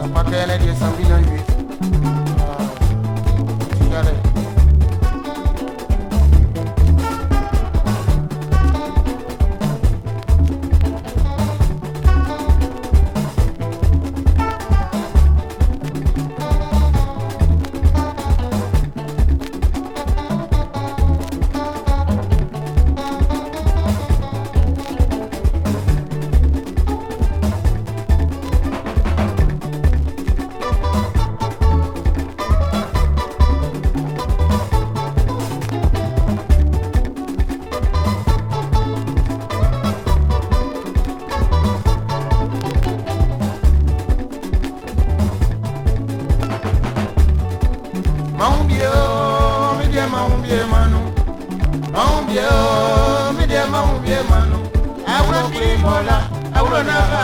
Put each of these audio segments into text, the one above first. Ça pas qu'elle est des en est...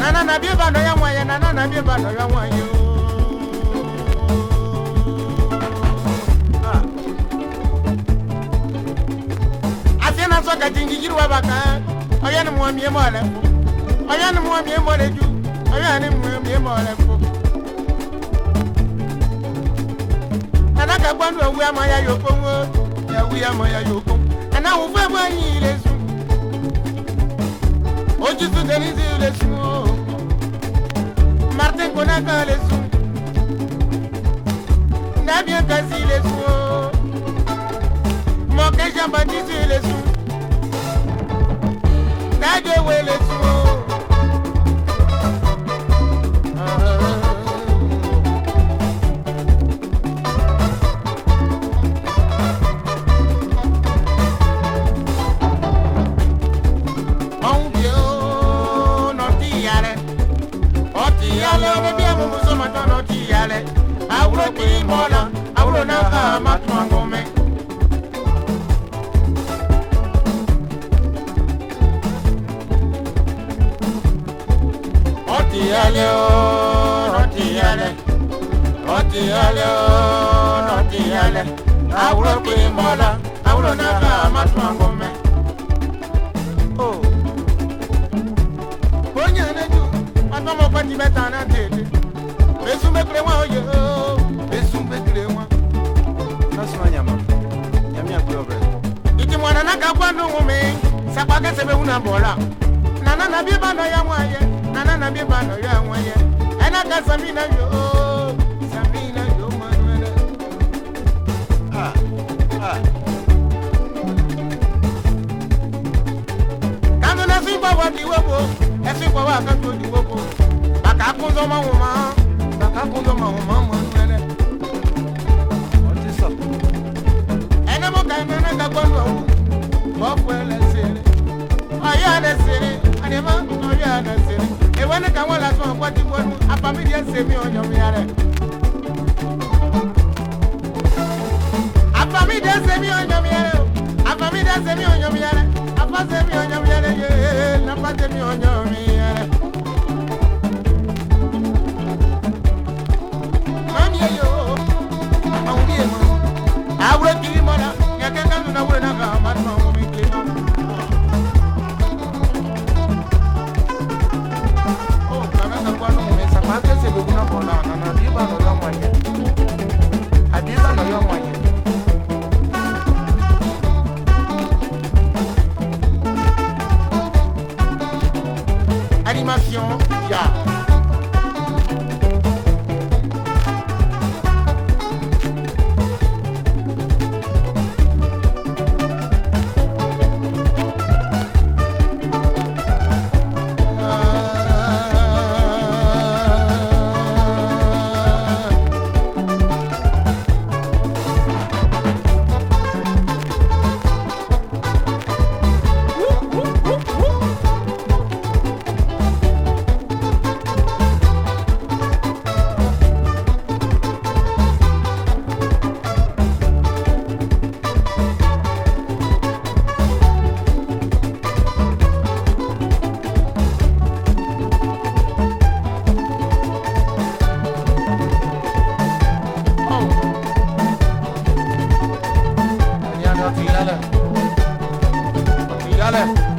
nana na bie ba no ya nwa nana na bie no ya nwa ya oh. ah. na so ka jingijiri wa baka eh. oya ni muwa mie mo le fo oya ni muwa mie le ju oya ni muwa mie mo le fo nana ka gbandu ewu ya ma oh. ya yoko nwo ewu ya ma ya yoko nana wo fẹ bọ yin le ojú tún tẹ̀lé sí ilé sùn o martin kò náà kàn lè sùn dábìá kan sí ilé sùn o mọ̀kẹ́ jàmbá tí sí ilé sùn dájọ́ wo ilé yálẹ ọmọ bí ẹmu musoma tọnà kì í yálẹ àwúrò kì í mọ̀ọ́nà àwúrò náà kà á má tún àgọ́ mẹ́. ọtí yálẹ ooo ọtí yálẹ ọtí yálẹ ooo ọtí yálẹ àwúrò kì í mọ̀ọ́nà àwúrò náà kà á má tún nyi mẹ́ta náà dédé mesun mekele wọn oye o mesun mekele wọn. sasuma nyama nyami akpe ọbẹ. ìdìmọ̀ nana ka gbọ́ nù wù mí sapa wúna bọ̀ nana nàbí bá nà ya wọn ayẹ nana nàbí bá nà ya wọn ayẹ ẹ̀ ka sami nà yọ o. Kanu na si bawa di wobo, esi bawa kan to di akakunzo ma wo ma akakunzo ma wo ma mo nene oti so ene mo ka ene na gbo no bo fo ele sere oya na sere ani ma oya na sere e wa ne ka wa la so kwa ti bo nu apa mi die se mi onyo mi are apa mi die se mi onyo mi are apa mi die se mi onyo mi are apa se mi onyo mi are ye na pa se mi onyo mi are awurɛ kiri mana ɲɛkɛ ka nuna wɛna ka Tírale. Tírale.